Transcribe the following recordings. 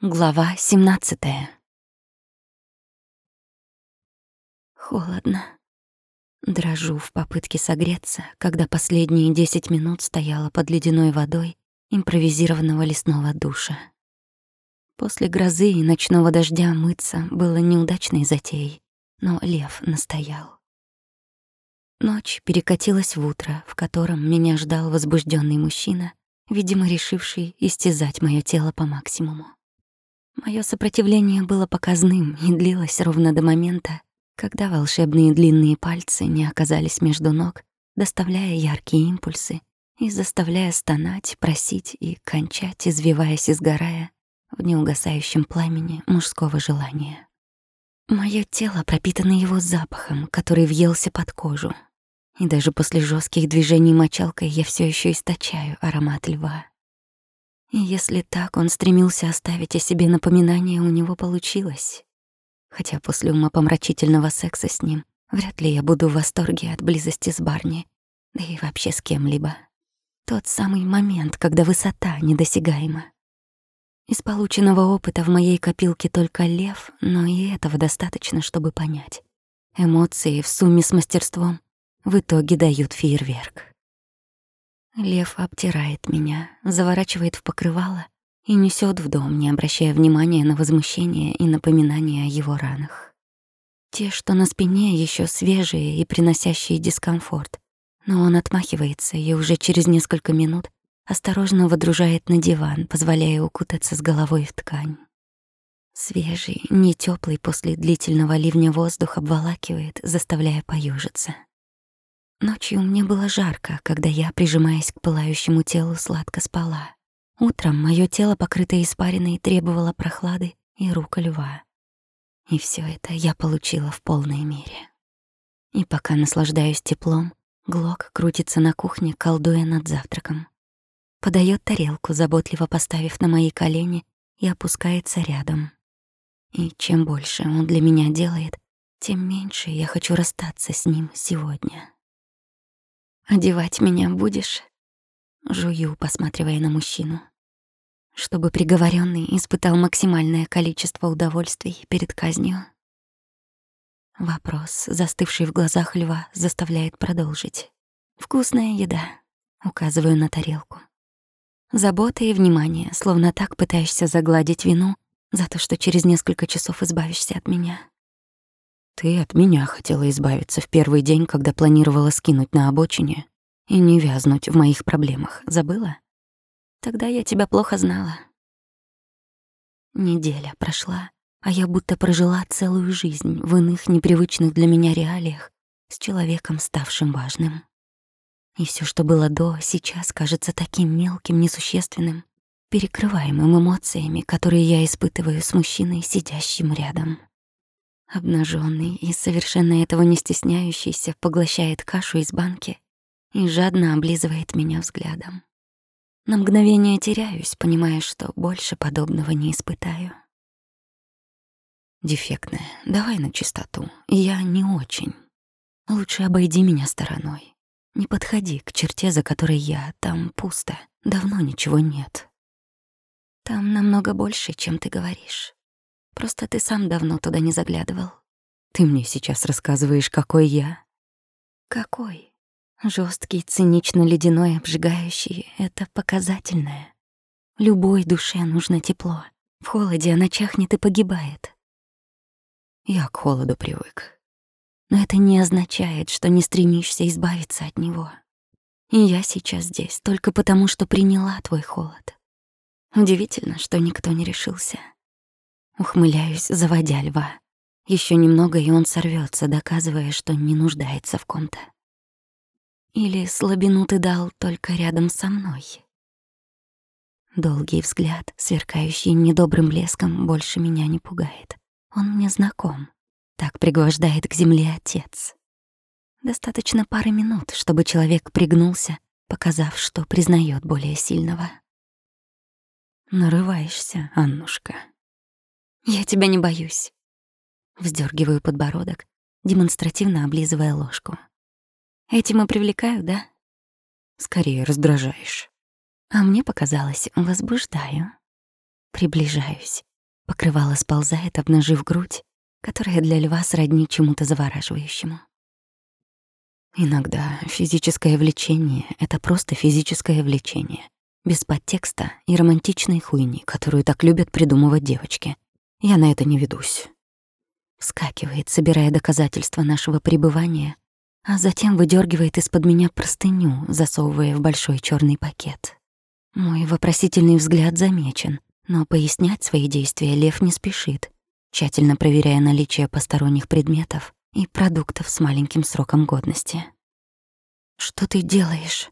Глава 17 Холодно. Дрожу в попытке согреться, когда последние десять минут стояла под ледяной водой импровизированного лесного душа. После грозы и ночного дождя мыться было неудачной затеей, но лев настоял. Ночь перекатилась в утро, в котором меня ждал возбужденный мужчина, видимо, решивший истязать мое тело по максимуму. Мое сопротивление было показным и длилось ровно до момента, когда волшебные длинные пальцы не оказались между ног, доставляя яркие импульсы и заставляя стонать, просить и кончать, извиваясь и сгорая в неугасающем пламени мужского желания. Моё тело пропитано его запахом, который въелся под кожу. И даже после жестких движений мочалкой я все еще источаю аромат льва. И если так он стремился оставить о себе напоминание, у него получилось. Хотя после умопомрачительного секса с ним вряд ли я буду в восторге от близости с Барни, да и вообще с кем-либо. Тот самый момент, когда высота недосягаема. Из полученного опыта в моей копилке только лев, но и этого достаточно, чтобы понять. Эмоции в сумме с мастерством в итоге дают фейерверк. Лев обтирает меня, заворачивает в покрывало и несет в дом, не обращая внимания на возмущение и напоминание о его ранах. Те, что на спине, еще свежие и приносящие дискомфорт, но он отмахивается и уже через несколько минут осторожно водружает на диван, позволяя укутаться с головой в ткань. Свежий, не теплый после длительного ливня воздух обволакивает, заставляя поюжиться. Ночью мне было жарко, когда я, прижимаясь к пылающему телу, сладко спала. Утром мое тело, покрытое испариной, требовало прохлады и рук льва. И все это я получила в полной мере. И пока наслаждаюсь теплом, Глок крутится на кухне, колдуя над завтраком. Подает тарелку, заботливо поставив на мои колени, и опускается рядом. И чем больше он для меня делает, тем меньше я хочу расстаться с ним сегодня. «Одевать меня будешь?» Жую, посматривая на мужчину. Чтобы приговоренный испытал максимальное количество удовольствий перед казнью. Вопрос, застывший в глазах льва, заставляет продолжить. «Вкусная еда», — указываю на тарелку. Забота и внимание, словно так пытаешься загладить вину за то, что через несколько часов избавишься от меня. Ты от меня хотела избавиться в первый день, когда планировала скинуть на обочине и не вязнуть в моих проблемах. Забыла? Тогда я тебя плохо знала. Неделя прошла, а я будто прожила целую жизнь в иных непривычных для меня реалиях с человеком, ставшим важным. И все, что было до, сейчас кажется таким мелким, несущественным, перекрываемым эмоциями, которые я испытываю с мужчиной, сидящим рядом. Обнаженный и совершенно этого не стесняющийся поглощает кашу из банки и жадно облизывает меня взглядом. На мгновение теряюсь, понимая, что больше подобного не испытаю. Дефектная, давай на чистоту. Я не очень. Лучше обойди меня стороной. Не подходи к черте, за которой я. Там пусто. Давно ничего нет. Там намного больше, чем ты говоришь. Просто ты сам давно туда не заглядывал. Ты мне сейчас рассказываешь, какой я. Какой? Жесткий, цинично-ледяной, обжигающий — это показательное. Любой душе нужно тепло. В холоде она чахнет и погибает. Я к холоду привык. Но это не означает, что не стремишься избавиться от него. И я сейчас здесь только потому, что приняла твой холод. Удивительно, что никто не решился. Ухмыляюсь, заводя льва. Еще немного, и он сорвется, доказывая, что не нуждается в ком-то. Или слабину ты дал только рядом со мной. Долгий взгляд, сверкающий недобрым блеском, больше меня не пугает. Он мне знаком. Так пригвождает к земле отец. Достаточно пары минут, чтобы человек пригнулся, показав, что признает более сильного. Нарываешься, Аннушка. Я тебя не боюсь. Вздергиваю подбородок, демонстративно облизывая ложку. Этим и привлекаю, да? Скорее раздражаешь. А мне показалось, возбуждаю. Приближаюсь, Покрывало сползает, обнажив грудь, которая для льва сродни чему-то завораживающему. Иногда физическое влечение — это просто физическое влечение, без подтекста и романтичной хуйни, которую так любят придумывать девочки. Я на это не ведусь. Вскакивает, собирая доказательства нашего пребывания, а затем выдергивает из-под меня простыню, засовывая в большой черный пакет. Мой вопросительный взгляд замечен, но пояснять свои действия Лев не спешит, тщательно проверяя наличие посторонних предметов и продуктов с маленьким сроком годности. «Что ты делаешь?»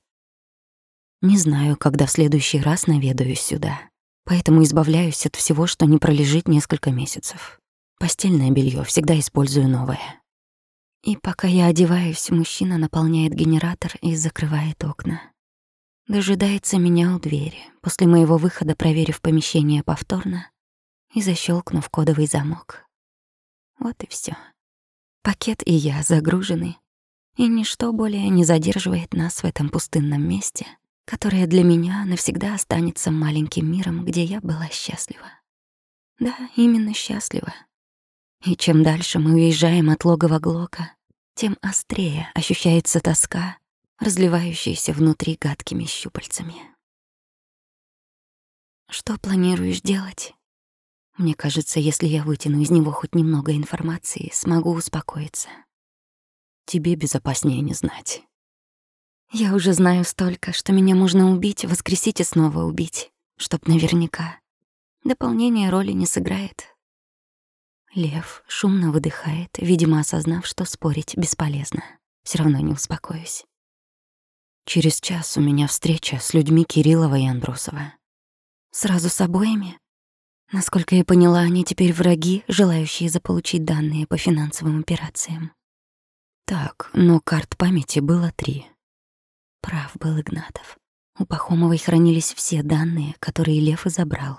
Не знаю, когда в следующий раз наведаюсь сюда, поэтому избавляюсь от всего, что не пролежит несколько месяцев. Постельное белье всегда использую новое. И пока я одеваюсь, мужчина наполняет генератор и закрывает окна. Дожидается меня у двери, после моего выхода проверив помещение повторно и защелкнув кодовый замок. Вот и все. Пакет и я загружены, и ничто более не задерживает нас в этом пустынном месте, которое для меня навсегда останется маленьким миром, где я была счастлива. Да, именно счастлива. И чем дальше мы уезжаем от логова Глока, тем острее ощущается тоска, разливающаяся внутри гадкими щупальцами. Что планируешь делать? Мне кажется, если я вытяну из него хоть немного информации, смогу успокоиться. Тебе безопаснее не знать. Я уже знаю столько, что меня можно убить, воскресить и снова убить, чтоб наверняка. Дополнение роли не сыграет. Лев шумно выдыхает, видимо, осознав, что спорить бесполезно. Все равно не успокоюсь. Через час у меня встреча с людьми Кириллова и Андросова. Сразу с обоими? Насколько я поняла, они теперь враги, желающие заполучить данные по финансовым операциям. Так, но карт памяти было три. Прав был Игнатов. У Пахомовой хранились все данные, которые Лев и забрал.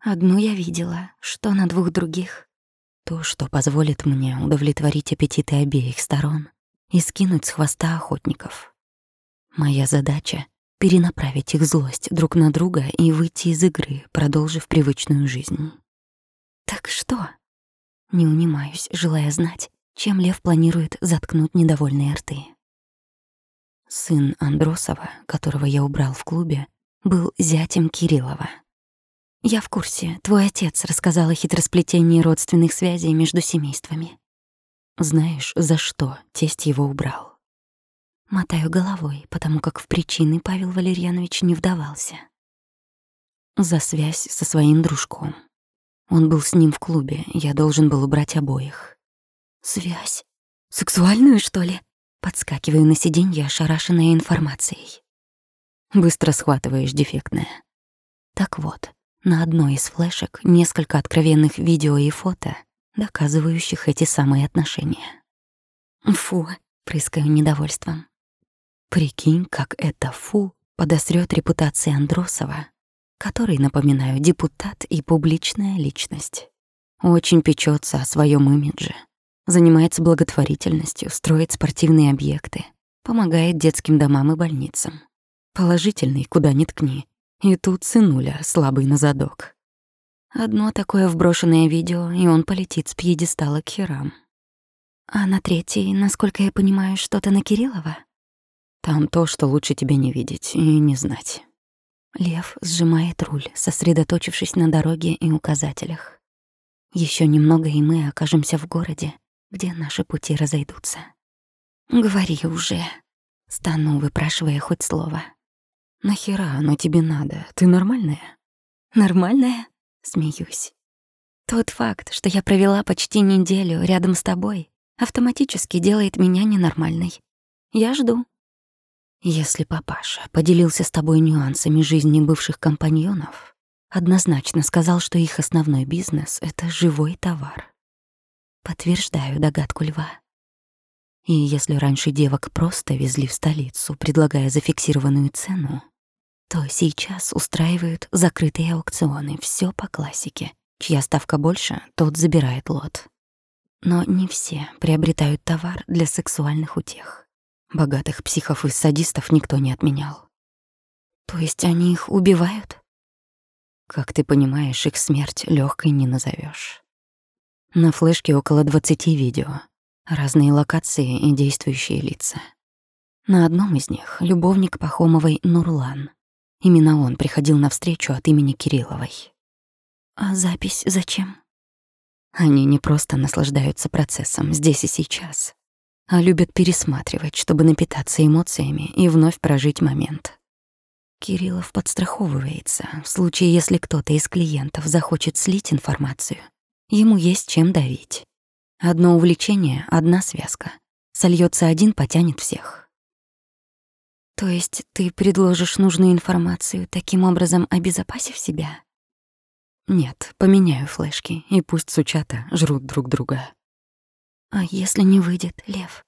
Одну я видела, что на двух других. То, что позволит мне удовлетворить аппетиты обеих сторон и скинуть с хвоста охотников. Моя задача перенаправить их злость друг на друга и выйти из игры, продолжив привычную жизнь. Так что? Не унимаюсь, желая знать, чем Лев планирует заткнуть недовольные рты. Сын Андросова, которого я убрал в клубе, был зятем Кириллова. Я в курсе. Твой отец рассказал о хитросплетении родственных связей между семействами. Знаешь, за что тесть его убрал? Мотаю головой, потому как в причины Павел Валерьянович не вдавался. За связь со своим дружком. Он был с ним в клубе, я должен был убрать обоих. Связь? Сексуальную, что ли? Подскакиваю на сиденье, ошарашенная информацией. Быстро схватываешь дефектное. Так вот, на одной из флешек несколько откровенных видео и фото, доказывающих эти самые отношения. Фу, прыскаю недовольством. Прикинь, как это фу подосрёт репутации Андросова, который, напоминаю, депутат и публичная личность. Очень печется о своем имидже, занимается благотворительностью, строит спортивные объекты, помогает детским домам и больницам. Положительный, куда ни ткни. И тут сынуля, слабый на задок. Одно такое вброшенное видео, и он полетит с пьедестала к херам. А на третьей, насколько я понимаю, что-то на Кириллова? Там то, что лучше тебе не видеть и не знать. Лев сжимает руль, сосредоточившись на дороге и указателях. Еще немного, и мы окажемся в городе, где наши пути разойдутся. «Говори уже», — стану, выпрашивая хоть слово. «Нахера оно тебе надо? Ты нормальная?» «Нормальная?» — смеюсь. «Тот факт, что я провела почти неделю рядом с тобой, автоматически делает меня ненормальной. Я жду, если папаша поделился с тобой нюансами жизни бывших компаньонов, однозначно сказал, что их основной бизнес — это живой товар. Подтверждаю догадку льва. И если раньше девок просто везли в столицу, предлагая зафиксированную цену, то сейчас устраивают закрытые аукционы, все по классике. Чья ставка больше, тот забирает лот. Но не все приобретают товар для сексуальных утех. Богатых психов и садистов никто не отменял. То есть они их убивают? Как ты понимаешь, их смерть легкой не назовешь. На флешке около 20 видео, разные локации и действующие лица. На одном из них — любовник Пахомовой Нурлан. Именно он приходил на встречу от имени Кирилловой. А запись зачем? Они не просто наслаждаются процессом здесь и сейчас, а любят пересматривать, чтобы напитаться эмоциями и вновь прожить момент. Кириллов подстраховывается в случае, если кто-то из клиентов захочет слить информацию. Ему есть чем давить. Одно увлечение — одна связка. Сольется один, потянет всех. То есть ты предложишь нужную информацию, таким образом обезопасив себя? Нет, поменяю флешки, и пусть сучата жрут друг друга. А если не выйдет, Лев?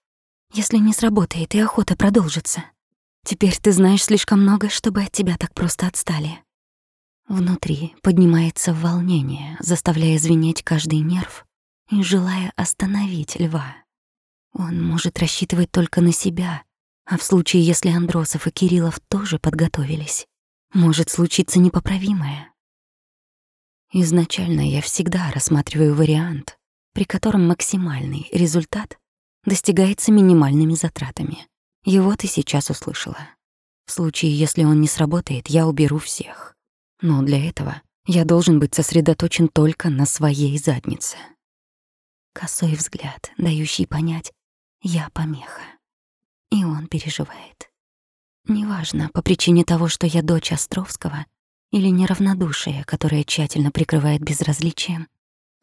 Если не сработает и охота продолжится? Теперь ты знаешь слишком много, чтобы от тебя так просто отстали. Внутри поднимается волнение, заставляя звенеть каждый нерв и желая остановить льва. Он может рассчитывать только на себя, а в случае, если Андросов и Кириллов тоже подготовились, может случиться непоправимое. Изначально я всегда рассматриваю вариант, при котором максимальный результат достигается минимальными затратами. Его ты сейчас услышала. В случае, если он не сработает, я уберу всех. Но для этого я должен быть сосредоточен только на своей заднице. Косой взгляд, дающий понять, я помеха. И он переживает. Неважно, по причине того, что я дочь Островского, или неравнодушие, которое тщательно прикрывает безразличием,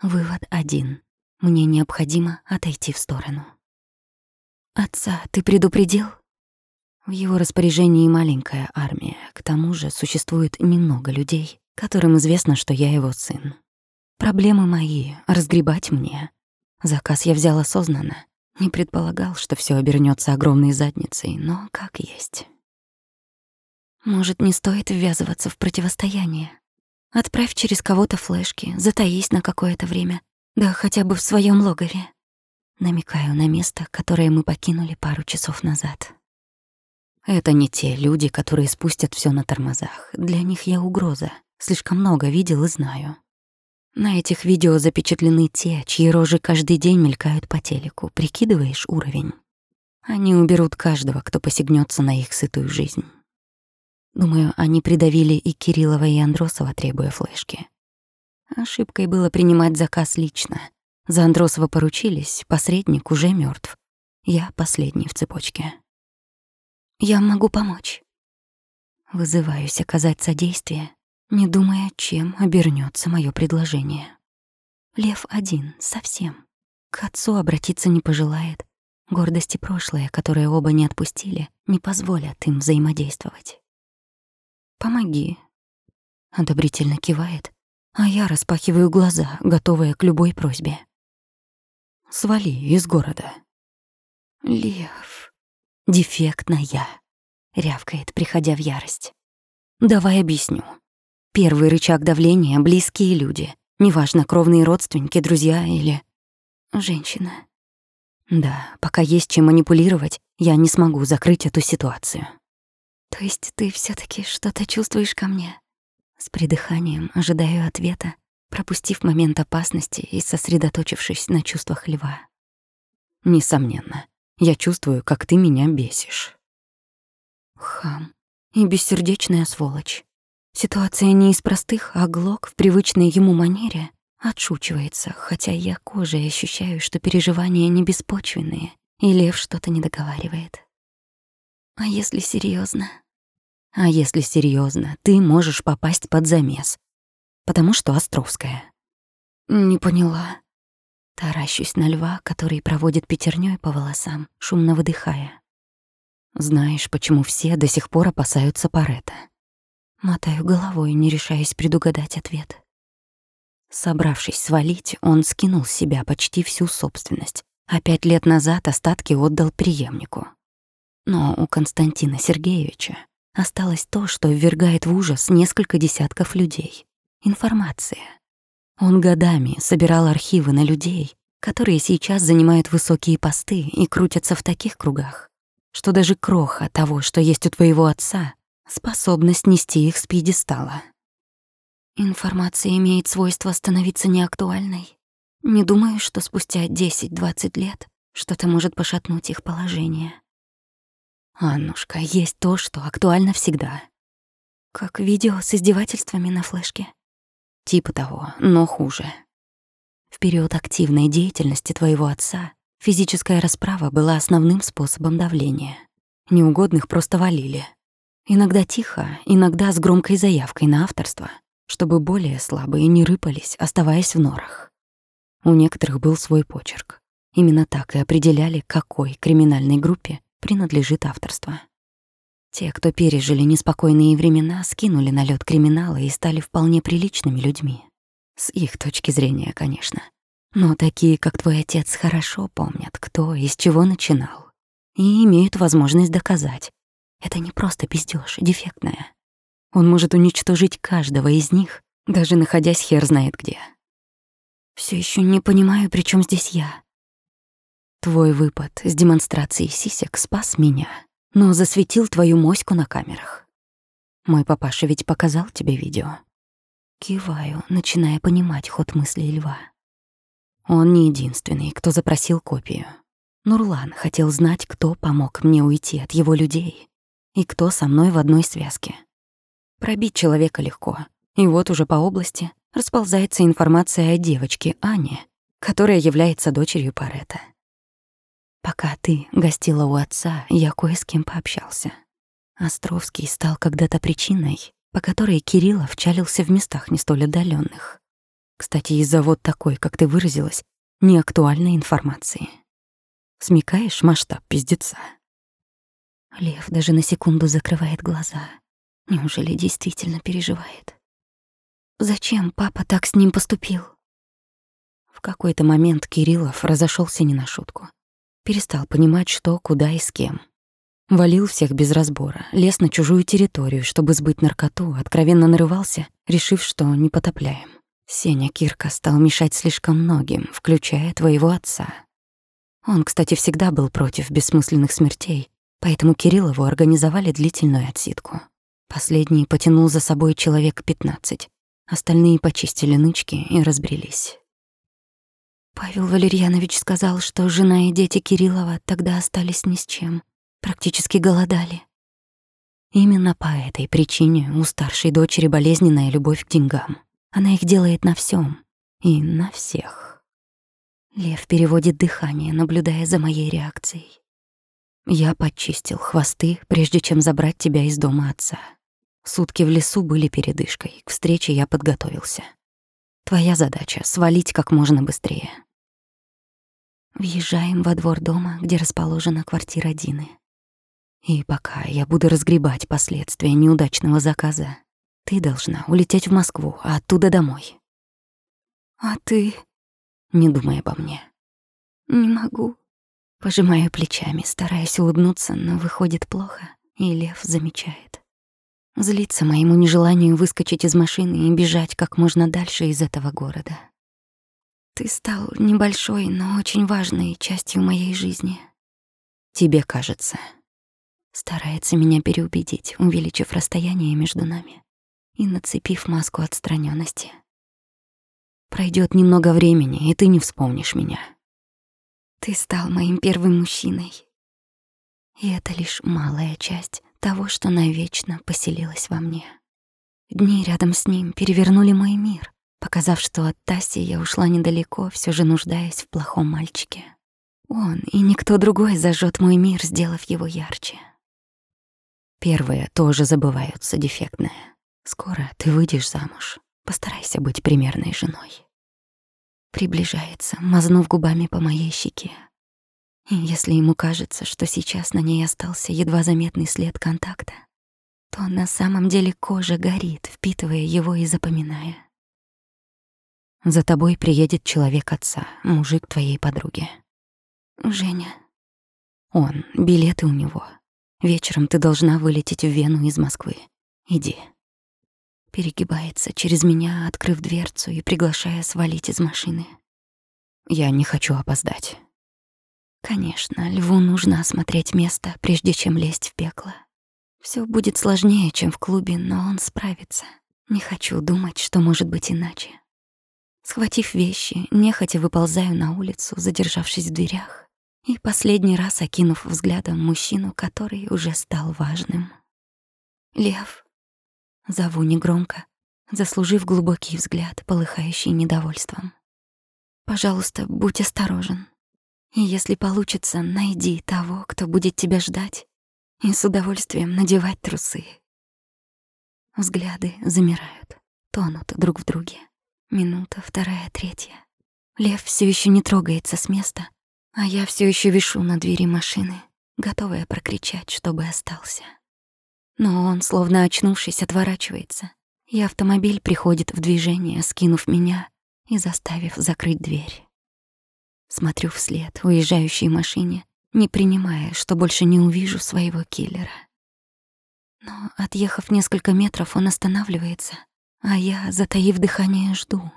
вывод один. Мне необходимо отойти в сторону. «Отца ты предупредил?» В его распоряжении маленькая армия. К тому же существует немного людей, которым известно, что я его сын. Проблемы мои, разгребать мне. Заказ я взял осознанно, не предполагал, что все обернется огромной задницей, но как есть. Может, не стоит ввязываться в противостояние? Отправь через кого-то флешки, затаись на какое-то время, да хотя бы в своем логове. Намекаю на место, которое мы покинули пару часов назад. Это не те люди, которые спустят все на тормозах. Для них я угроза. Слишком много видел и знаю. На этих видео запечатлены те, чьи рожи каждый день мелькают по телеку. Прикидываешь уровень? Они уберут каждого, кто посягнется на их сытую жизнь. Думаю, они придавили и Кириллова, и Андросова, требуя флешки. Ошибкой было принимать заказ лично. За Андросова поручились, посредник уже мертв. Я последний в цепочке. Я могу помочь. Вызываюсь оказать содействие, не думая, чем обернется мое предложение. Лев один, совсем. К отцу обратиться не пожелает. Гордости прошлое, которое оба не отпустили, не позволят им взаимодействовать. «Помоги», — одобрительно кивает, а я распахиваю глаза, готовая к любой просьбе. «Свали из города». «Лев», «Дефектная», — рявкает, приходя в ярость. «Давай объясню. Первый рычаг давления — близкие люди. Неважно, кровные родственники, друзья или... женщина. Да, пока есть чем манипулировать, я не смогу закрыть эту ситуацию. То есть ты все таки что-то чувствуешь ко мне? С придыханием ожидаю ответа, пропустив момент опасности и сосредоточившись на чувствах льва. Несомненно, я чувствую, как ты меня бесишь. Хам и бессердечная сволочь. Ситуация не из простых, а Глок в привычной ему манере отшучивается, хотя я кожей ощущаю, что переживания не беспочвенные, и Лев что-то не договаривает. А если серьезно? А если серьезно, ты можешь попасть под замес, потому что Островская. Не поняла. Таращусь на льва, который проводит пятерней по волосам, шумно выдыхая. Знаешь, почему все до сих пор опасаются Парета? Мотаю головой, не решаясь предугадать ответ. Собравшись свалить, он скинул с себя почти всю собственность, а пять лет назад остатки отдал преемнику. Но у Константина Сергеевича осталось то, что ввергает в ужас несколько десятков людей. Информация. Он годами собирал архивы на людей, которые сейчас занимают высокие посты и крутятся в таких кругах, что даже кроха того, что есть у твоего отца, способность нести их с пьедестала. Информация имеет свойство становиться неактуальной. Не думаю, что спустя 10-20 лет что-то может пошатнуть их положение. Аннушка, есть то, что актуально всегда. Как видео с издевательствами на флешке. Типа того, но хуже. В период активной деятельности твоего отца физическая расправа была основным способом давления. Неугодных просто валили. Иногда тихо, иногда с громкой заявкой на авторство, чтобы более слабые не рыпались, оставаясь в норах. У некоторых был свой почерк. Именно так и определяли, какой криминальной группе принадлежит авторство. Те, кто пережили неспокойные времена, скинули налет криминала и стали вполне приличными людьми. С их точки зрения, конечно. Но такие, как твой отец, хорошо помнят, кто и с чего начинал. И имеют возможность доказать. Это не просто пиздёж, дефектная. Он может уничтожить каждого из них, даже находясь хер знает где. Все еще не понимаю, при чем здесь я. Твой выпад с демонстрацией сисек спас меня, но засветил твою моську на камерах. Мой папаша ведь показал тебе видео. Киваю, начиная понимать ход мыслей льва. Он не единственный, кто запросил копию. Нурлан хотел знать, кто помог мне уйти от его людей и кто со мной в одной связке. Пробить человека легко, и вот уже по области расползается информация о девочке Ане, которая является дочерью Парета. Пока ты гостила у отца, я кое с кем пообщался. Островский стал когда-то причиной, по которой Кириллов чалился в местах не столь отдаленных. Кстати, из-за вот такой, как ты выразилась, неактуальной информации. Смекаешь масштаб пиздеца? Лев даже на секунду закрывает глаза. Неужели действительно переживает? Зачем папа так с ним поступил? В какой-то момент Кириллов разошелся не на шутку. Перестал понимать, что, куда и с кем. Валил всех без разбора, лез на чужую территорию, чтобы сбыть наркоту, откровенно нарывался, решив, что не потопляем. Сеня Кирка стал мешать слишком многим, включая твоего отца. Он, кстати, всегда был против бессмысленных смертей, поэтому Кириллову организовали длительную отсидку. Последний потянул за собой человек 15, остальные почистили нычки и разбрелись. Павел Валерьянович сказал, что жена и дети Кириллова тогда остались ни с чем практически голодали. Именно по этой причине у старшей дочери болезненная любовь к деньгам. Она их делает на всем и на всех. Лев переводит дыхание, наблюдая за моей реакцией. Я подчистил хвосты, прежде чем забрать тебя из дома отца. Сутки в лесу были передышкой, к встрече я подготовился. Твоя задача — свалить как можно быстрее. Въезжаем во двор дома, где расположена квартира Дины. И пока я буду разгребать последствия неудачного заказа, ты должна улететь в Москву, а оттуда домой. А ты? Не думай обо мне. Не могу. Пожимаю плечами, стараясь улыбнуться, но выходит плохо, и Лев замечает. Злится моему нежеланию выскочить из машины и бежать как можно дальше из этого города. Ты стал небольшой, но очень важной частью моей жизни. Тебе кажется. Старается меня переубедить, увеличив расстояние между нами и нацепив маску отстраненности. Пройдет немного времени, и ты не вспомнишь меня. Ты стал моим первым мужчиной. И это лишь малая часть того, что навечно поселилось во мне. Дни рядом с ним перевернули мой мир, показав, что от Таси я ушла недалеко, все же нуждаясь в плохом мальчике. Он и никто другой зажжет мой мир, сделав его ярче. Первые тоже забываются, дефектное. Скоро ты выйдешь замуж. Постарайся быть примерной женой. Приближается, мазнув губами по моей щеке. И если ему кажется, что сейчас на ней остался едва заметный след контакта, то на самом деле кожа горит, впитывая его и запоминая. За тобой приедет человек отца, мужик твоей подруги. Женя. Он, билеты у него. Вечером ты должна вылететь в Вену из Москвы. Иди. Перегибается через меня, открыв дверцу и приглашая свалить из машины. Я не хочу опоздать. Конечно, льву нужно осмотреть место, прежде чем лезть в пекло. Все будет сложнее, чем в клубе, но он справится. Не хочу думать, что может быть иначе. Схватив вещи, нехотя выползаю на улицу, задержавшись в дверях, и последний раз окинув взглядом мужчину, который уже стал важным. «Лев», — зову негромко, заслужив глубокий взгляд, полыхающий недовольством. «Пожалуйста, будь осторожен. И если получится, найди того, кто будет тебя ждать, и с удовольствием надевать трусы». Взгляды замирают, тонут друг в друге. Минута, вторая, третья. Лев все еще не трогается с места, а я все еще вишу на двери машины, готовая прокричать, чтобы остался. Но он, словно очнувшись, отворачивается, и автомобиль приходит в движение, скинув меня и заставив закрыть дверь. Смотрю вслед уезжающей машине, не принимая, что больше не увижу своего киллера. Но, отъехав несколько метров, он останавливается, а я, затаив дыхание, жду.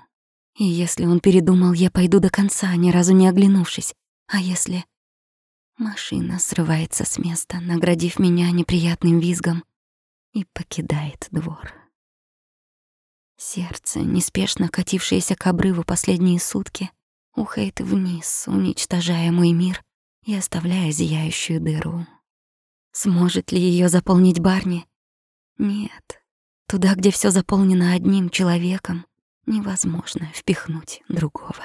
И если он передумал, я пойду до конца, ни разу не оглянувшись. А если... Машина срывается с места, наградив меня неприятным визгом, и покидает двор. Сердце, неспешно катившееся к обрыву последние сутки, ухает вниз, уничтожая мой мир и оставляя зияющую дыру. Сможет ли ее заполнить Барни? Нет. Туда, где все заполнено одним человеком, невозможно впихнуть другого.